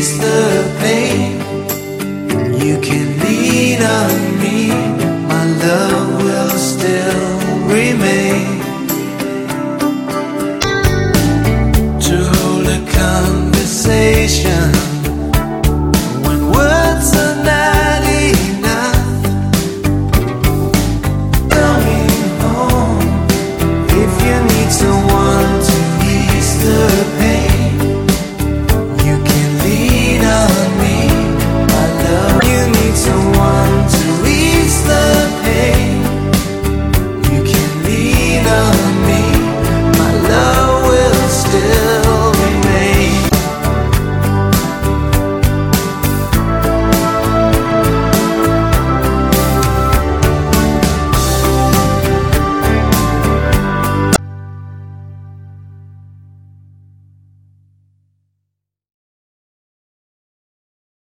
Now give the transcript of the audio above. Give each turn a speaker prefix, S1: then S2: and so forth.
S1: taste the pain. You can lean on me, my love will still remain. To hold a conversation when words are not enough. Home oh, if you need.